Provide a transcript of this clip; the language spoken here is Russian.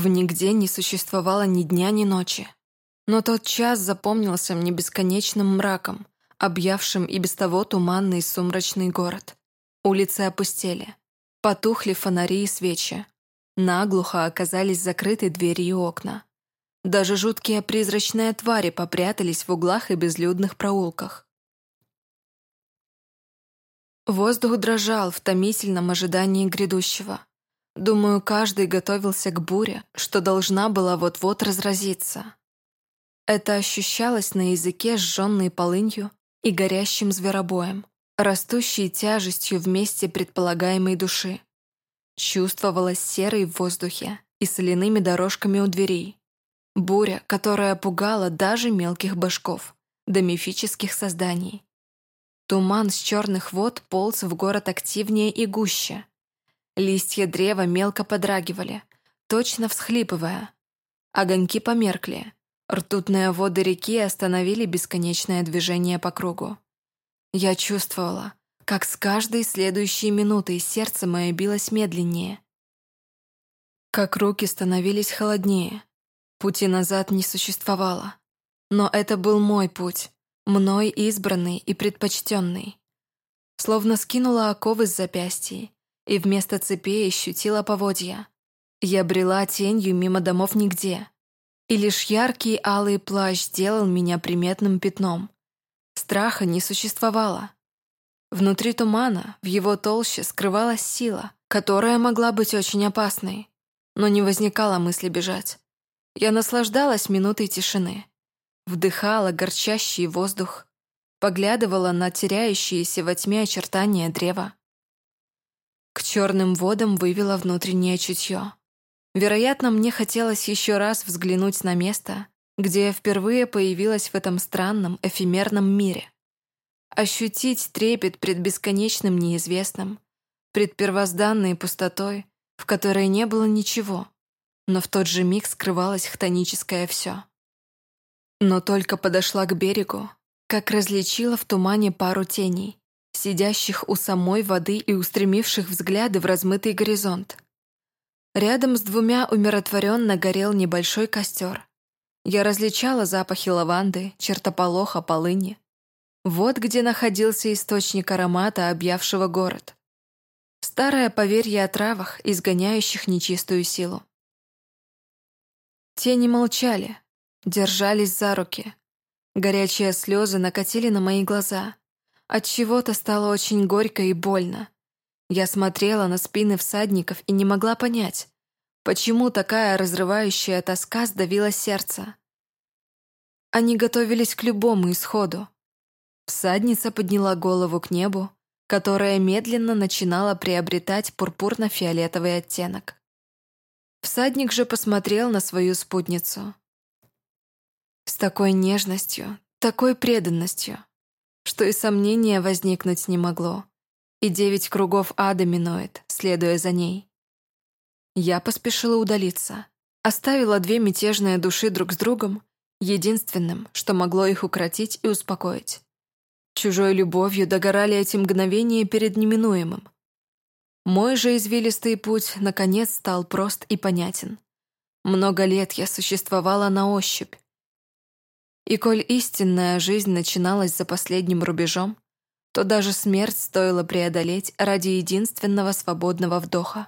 В нигде не существовало ни дня, ни ночи. Но тот час запомнился мне бесконечным мраком, объявшим и без того туманный сумрачный город. Улицы опустели. Потухли фонари и свечи. Наглухо оказались закрыты двери и окна. Даже жуткие призрачные твари попрятались в углах и безлюдных проулках. Воздух дрожал в томительном ожидании грядущего. Думаю, каждый готовился к буре, что должна была вот-вот разразиться. Это ощущалось на языке, сжженной полынью и горящим зверобоем, растущей тяжестью вместе предполагаемой души. Чувствовалось серой в воздухе и соляными дорожками у дверей. Буря, которая пугала даже мелких башков, до мифических созданий. Туман с черных вод полз в город активнее и гуще. Листья древа мелко подрагивали, точно всхлипывая. Огоньки померкли. Ртутные воды реки остановили бесконечное движение по кругу. Я чувствовала, как с каждой следующей минутой сердце мое билось медленнее. Как руки становились холоднее. Пути назад не существовало. Но это был мой путь, мной избранный и предпочтенный. Словно скинула оковы с запястья и вместо цепей ощутила поводья. Я брела тенью мимо домов нигде, и лишь яркий алый плащ сделал меня приметным пятном. Страха не существовало. Внутри тумана, в его толще, скрывалась сила, которая могла быть очень опасной, но не возникало мысли бежать. Я наслаждалась минутой тишины вдыхала горчащий воздух, поглядывала на теряющиеся во тьме очертания древа. К черным водам вывела внутреннее чутье. Вероятно, мне хотелось еще раз взглянуть на место, где я впервые появилась в этом странном, эфемерном мире. Ощутить трепет пред бесконечным неизвестным, пред первозданной пустотой, в которой не было ничего, но в тот же миг скрывалось хтоническое все. Но только подошла к берегу, как различила в тумане пару теней, сидящих у самой воды и устремивших взгляды в размытый горизонт. Рядом с двумя умиротворенно горел небольшой костер. Я различала запахи лаванды, чертополоха, полыни. Вот где находился источник аромата, объявшего город. Старое поверье о травах, изгоняющих нечистую силу. Тени молчали, держались за руки. Горячие слезы накатили на мои глаза. От чего-то стало очень горько и больно. Я смотрела на спины всадников и не могла понять, почему такая разрывающая тоска сдавила сердце. Они готовились к любому исходу. Всадница подняла голову к небу, которая медленно начинала приобретать пурпурно-фиолетовый оттенок. Всадник же посмотрел на свою спутницу. С такой нежностью, такой преданностью, что и сомнения возникнуть не могло, и девять кругов ада минует, следуя за ней. Я поспешила удалиться, оставила две мятежные души друг с другом, единственным, что могло их укротить и успокоить. Чужой любовью догорали эти мгновения перед неминуемым. Мой же извилистый путь, наконец, стал прост и понятен. Много лет я существовала на ощупь, и коль истинная жизнь начиналась за последним рубежом, то даже смерть стоило преодолеть ради единственного свободного вдоха.